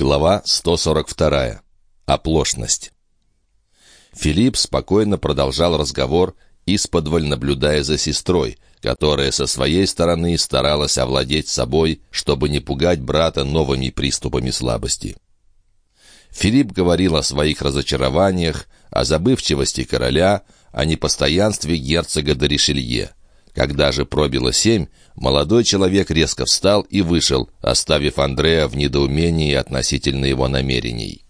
Глава 142. Оплошность. Филипп спокойно продолжал разговор, исподволь наблюдая за сестрой, которая со своей стороны старалась овладеть собой, чтобы не пугать брата новыми приступами слабости. Филипп говорил о своих разочарованиях, о забывчивости короля, о непостоянстве герцога де Ришелье. Когда же пробило семь, молодой человек резко встал и вышел, оставив Андрея в недоумении относительно его намерений.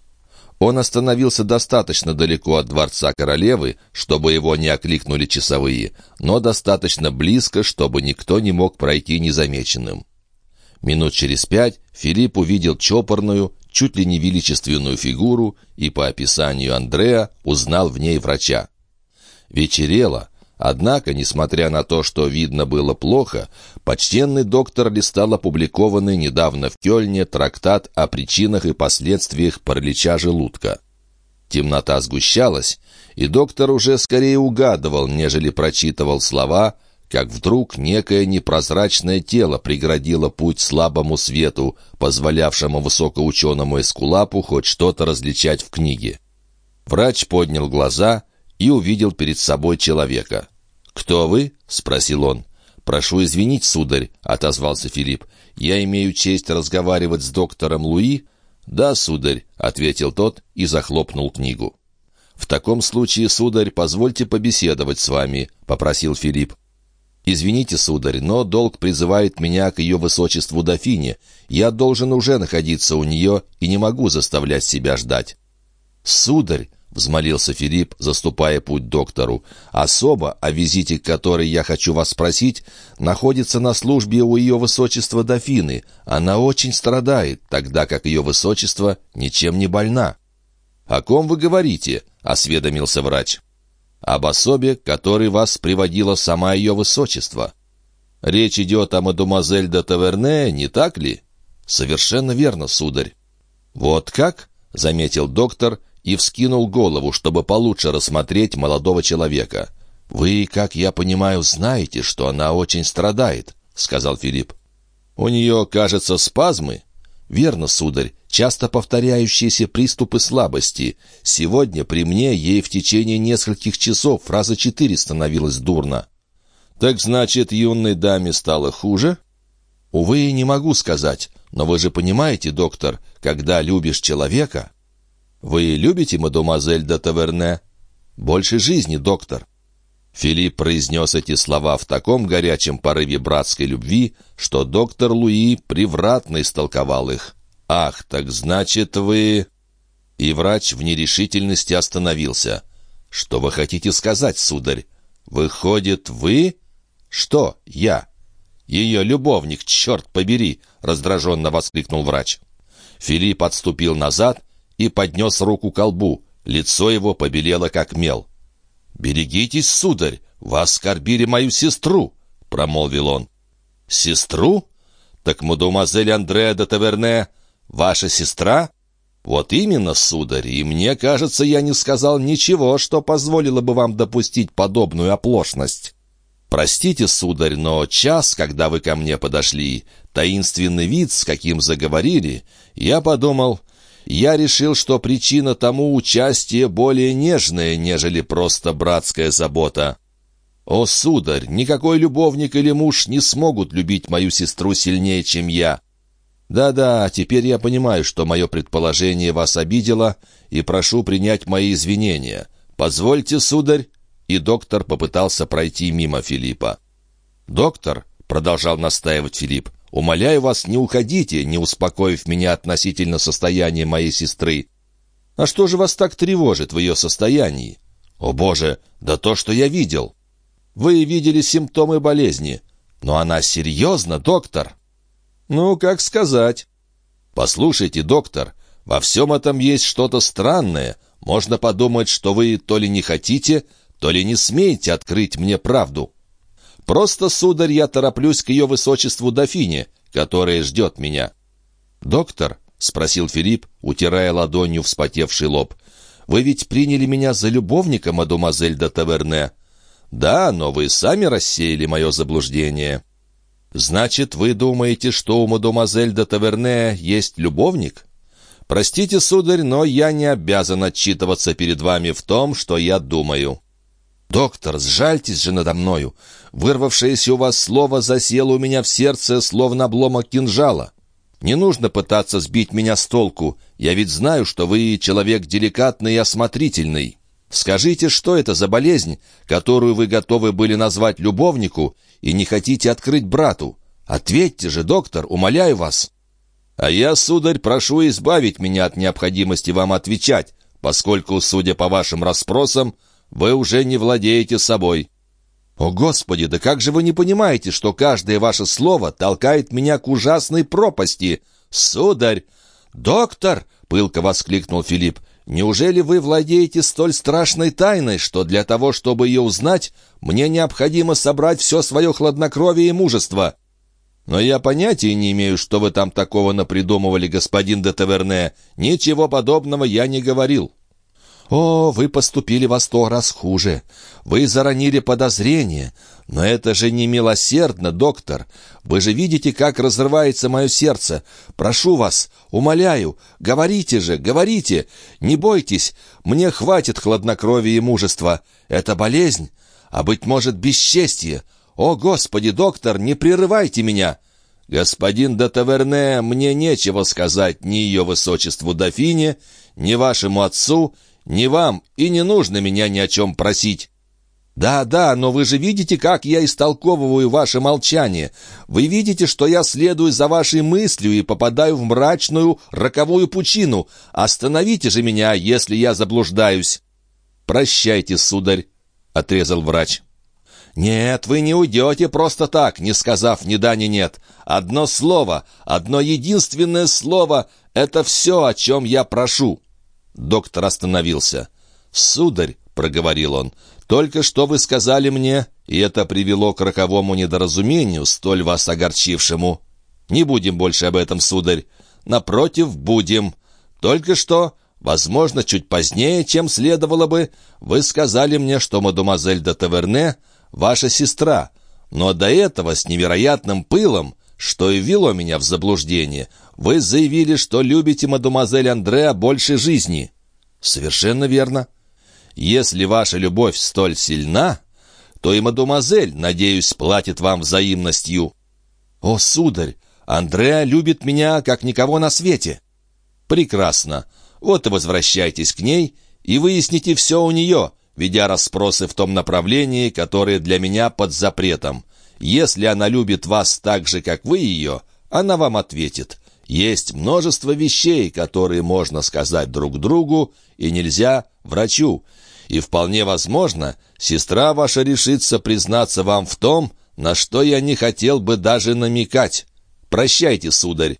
Он остановился достаточно далеко от дворца королевы, чтобы его не окликнули часовые, но достаточно близко, чтобы никто не мог пройти незамеченным. Минут через пять Филипп увидел чопорную, чуть ли не величественную фигуру и, по описанию Андрея, узнал в ней врача. Вечерело, Однако, несмотря на то, что видно было плохо, почтенный доктор листал опубликованный недавно в Кёльне трактат о причинах и последствиях паралича желудка. Темнота сгущалась, и доктор уже скорее угадывал, нежели прочитывал слова, как вдруг некое непрозрачное тело преградило путь слабому свету, позволявшему высокоученому эскулапу хоть что-то различать в книге. Врач поднял глаза и увидел перед собой человека. «Кто вы?» — спросил он. «Прошу извинить, сударь», — отозвался Филипп. «Я имею честь разговаривать с доктором Луи?» «Да, сударь», — ответил тот и захлопнул книгу. «В таком случае, сударь, позвольте побеседовать с вами», — попросил Филипп. «Извините, сударь, но долг призывает меня к ее высочеству дофине. Я должен уже находиться у нее и не могу заставлять себя ждать». «Сударь», — взмолился Филипп, заступая путь доктору. «Особо, о визите которой я хочу вас спросить, находится на службе у ее высочества дофины. Она очень страдает, тогда как ее высочество ничем не больна». «О ком вы говорите?» — осведомился врач. «Об особе, которой вас приводила сама ее высочество». «Речь идет о мадемуазель де Таверне, не так ли?» «Совершенно верно, сударь». «Вот как?» — заметил доктор — и вскинул голову, чтобы получше рассмотреть молодого человека. «Вы, как я понимаю, знаете, что она очень страдает», — сказал Филипп. «У нее, кажется, спазмы?» «Верно, сударь, часто повторяющиеся приступы слабости. Сегодня при мне ей в течение нескольких часов раза четыре становилось дурно». «Так значит, юной даме стало хуже?» «Увы, не могу сказать, но вы же понимаете, доктор, когда любишь человека...» «Вы любите мадемуазель де Таверне?» «Больше жизни, доктор». Филипп произнес эти слова в таком горячем порыве братской любви, что доктор Луи превратно истолковал их. «Ах, так значит вы...» И врач в нерешительности остановился. «Что вы хотите сказать, сударь? Выходит, вы...» «Что, я?» «Ее любовник, черт побери!» — раздраженно воскликнул врач. Филипп отступил назад и поднес руку к колбу. Лицо его побелело, как мел. «Берегитесь, сударь, вас оскорбили мою сестру!» — промолвил он. «Сестру? Так мадемуазель Андреа де Таверне ваша сестра?» «Вот именно, сударь, и мне кажется, я не сказал ничего, что позволило бы вам допустить подобную оплошность». «Простите, сударь, но час, когда вы ко мне подошли, таинственный вид, с каким заговорили, я подумал, я решил, что причина тому участие более нежная, нежели просто братская забота. О, сударь, никакой любовник или муж не смогут любить мою сестру сильнее, чем я. Да-да, теперь я понимаю, что мое предположение вас обидело, и прошу принять мои извинения. Позвольте, сударь. И доктор попытался пройти мимо Филиппа. «Доктор», — продолжал настаивать Филипп, Умоляю вас, не уходите, не успокоив меня относительно состояния моей сестры. А что же вас так тревожит в ее состоянии? О, Боже, да то, что я видел. Вы видели симптомы болезни. Но она серьезна, доктор? Ну, как сказать. Послушайте, доктор, во всем этом есть что-то странное. Можно подумать, что вы то ли не хотите, то ли не смеете открыть мне правду. Просто, сударь, я тороплюсь к ее высочеству дофине, которая ждет меня». «Доктор?» — спросил Филипп, утирая ладонью вспотевший лоб. «Вы ведь приняли меня за любовника, мадемуазель де Таверне?» «Да, но вы сами рассеяли мое заблуждение». «Значит, вы думаете, что у мадемуазель де Таверне есть любовник?» Простите, сударь, но я не обязан отчитываться перед вами в том, что я думаю». «Доктор, сжальтесь же надо мною! Вырвавшееся у вас слово засело у меня в сердце, словно обломок кинжала. Не нужно пытаться сбить меня с толку. Я ведь знаю, что вы человек деликатный и осмотрительный. Скажите, что это за болезнь, которую вы готовы были назвать любовнику и не хотите открыть брату? Ответьте же, доктор, умоляю вас». «А я, сударь, прошу избавить меня от необходимости вам отвечать, поскольку, судя по вашим расспросам, вы уже не владеете собой». «О, Господи, да как же вы не понимаете, что каждое ваше слово толкает меня к ужасной пропасти? Сударь!» «Доктор!» — пылко воскликнул Филипп. «Неужели вы владеете столь страшной тайной, что для того, чтобы ее узнать, мне необходимо собрать все свое хладнокровие и мужество?» «Но я понятия не имею, что вы там такого напридумывали, господин де Таверне. Ничего подобного я не говорил». «О, вы поступили во сто раз хуже. Вы заронили подозрение. Но это же не милосердно, доктор. Вы же видите, как разрывается мое сердце. Прошу вас, умоляю, говорите же, говорите. Не бойтесь, мне хватит хладнокровия и мужества. Это болезнь, а, быть может, бесчестье. О, Господи, доктор, не прерывайте меня!» «Господин де Таверне, мне нечего сказать ни ее высочеству дофине, ни вашему отцу, не вам, и не нужно меня ни о чем просить». «Да, да, но вы же видите, как я истолковываю ваше молчание. Вы видите, что я следую за вашей мыслью и попадаю в мрачную, роковую пучину. Остановите же меня, если я заблуждаюсь». «Прощайте, сударь», — отрезал врач. «Нет, вы не уйдете просто так, не сказав ни да, ни нет. Одно слово, одно единственное слово — это все, о чем я прошу». Доктор остановился. «Сударь», — проговорил он, — «только что вы сказали мне, и это привело к роковому недоразумению, столь вас огорчившему. Не будем больше об этом, сударь. Напротив, будем. Только что, возможно, чуть позднее, чем следовало бы, вы сказали мне, что мадемуазель де Таверне — ваша сестра, но до этого с невероятным пылом, что и ввело меня в заблуждение, вы заявили, что любите мадемуазель Андреа больше жизни». «Совершенно верно. Если ваша любовь столь сильна, то и мадемуазель, надеюсь, платит вам взаимностью». «О, сударь, Андреа любит меня, как никого на свете». «Прекрасно. Вот и возвращайтесь к ней и выясните все у нее, ведя расспросы в том направлении, которое для меня под запретом. Если она любит вас так же, как вы ее, она вам ответит. Есть множество вещей, которые можно сказать друг другу, и нельзя врачу. И вполне возможно, сестра ваша решится признаться вам в том, на что я не хотел бы даже намекать. Прощайте, сударь».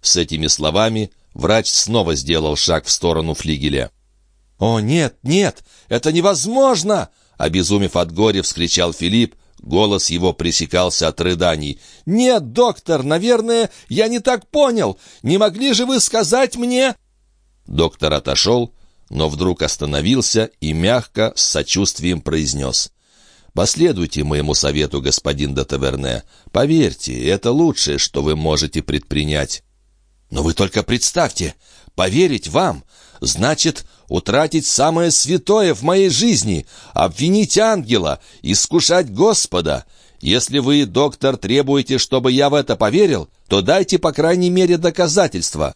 С этими словами врач снова сделал шаг в сторону флигеля. «О, нет, нет, это невозможно!» Обезумев от горя, вскричал Филипп, Голос его пресекался от рыданий. «Нет, доктор, наверное, я не так понял. Не могли же вы сказать мне...» Доктор отошел, но вдруг остановился и мягко, с сочувствием произнес. «Последуйте моему совету, господин де Таверне. Поверьте, это лучшее, что вы можете предпринять». «Но вы только представьте, поверить вам, значит утратить самое святое в моей жизни, обвинить ангела, искушать Господа. Если вы, доктор, требуете, чтобы я в это поверил, то дайте, по крайней мере, доказательства.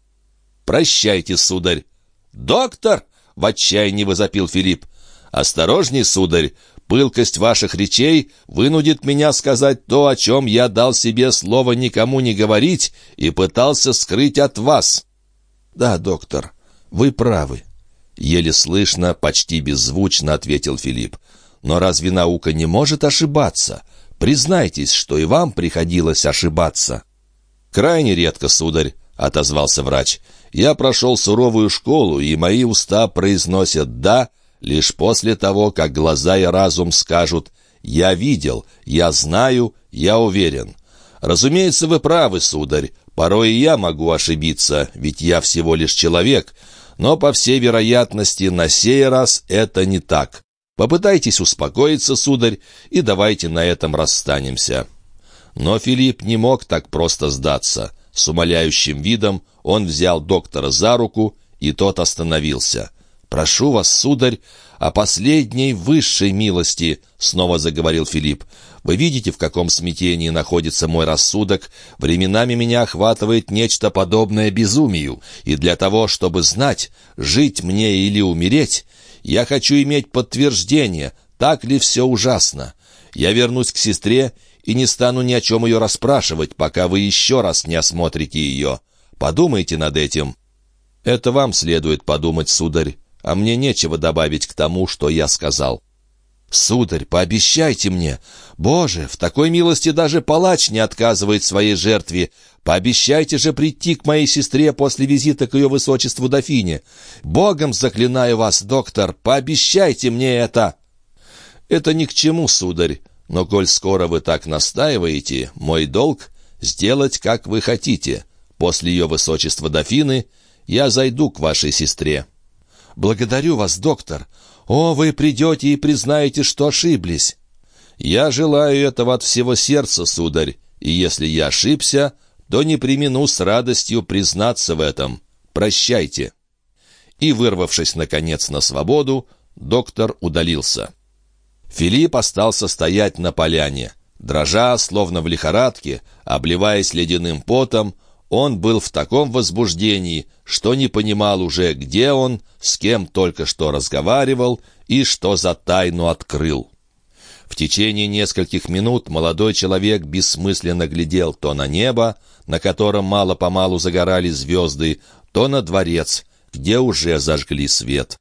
Прощайте, сударь. Доктор! — в отчаянии возопил Филипп. «Осторожней, сударь, пылкость ваших речей вынудит меня сказать то, о чем я дал себе слово никому не говорить и пытался скрыть от вас». «Да, доктор, вы правы», Еле слышно, почти беззвучно ответил Филипп. «Но разве наука не может ошибаться? Признайтесь, что и вам приходилось ошибаться». «Крайне редко, сударь», — отозвался врач. «Я прошел суровую школу, и мои уста произносят «да» лишь после того, как глаза и разум скажут «я видел», «я знаю», «я уверен». Разумеется, вы правы, сударь. Порой и я могу ошибиться, ведь я всего лишь человек, но, по всей вероятности, на сей раз это не так. Попытайтесь успокоиться, сударь, и давайте на этом расстанемся». Но Филипп не мог так просто сдаться. С умоляющим видом Он взял доктора за руку, и тот остановился. «Прошу вас, сударь, о последней высшей милости», — снова заговорил Филипп. «Вы видите, в каком смятении находится мой рассудок? Временами меня охватывает нечто подобное безумию, и для того, чтобы знать, жить мне или умереть, я хочу иметь подтверждение, так ли все ужасно. Я вернусь к сестре и не стану ни о чем ее расспрашивать, пока вы еще раз не осмотрите ее. Подумайте над этим». «Это вам следует подумать, сударь, а мне нечего добавить к тому, что я сказал». «Сударь, пообещайте мне! Боже, в такой милости даже палач не отказывает своей жертве. Пообещайте же прийти к моей сестре после визита к ее высочеству дофине. Богом заклинаю вас, доктор, пообещайте мне это!» «Это ни к чему, сударь, но коль скоро вы так настаиваете, мой долг — сделать, как вы хотите. После ее высочества дофины я зайду к вашей сестре». «Благодарю вас, доктор. О, вы придете и признаете, что ошиблись». «Я желаю этого от всего сердца, сударь, и если я ошибся, то не примену с радостью признаться в этом. Прощайте». И, вырвавшись, наконец, на свободу, доктор удалился. Филипп остался стоять на поляне. Дрожа, словно в лихорадке, обливаясь ледяным потом, он был в таком возбуждении, что не понимал уже, где он, с кем только что разговаривал и что за тайну открыл. В течение нескольких минут молодой человек бессмысленно глядел то на небо, на котором мало-помалу загорали звезды, то на дворец, где уже зажгли свет.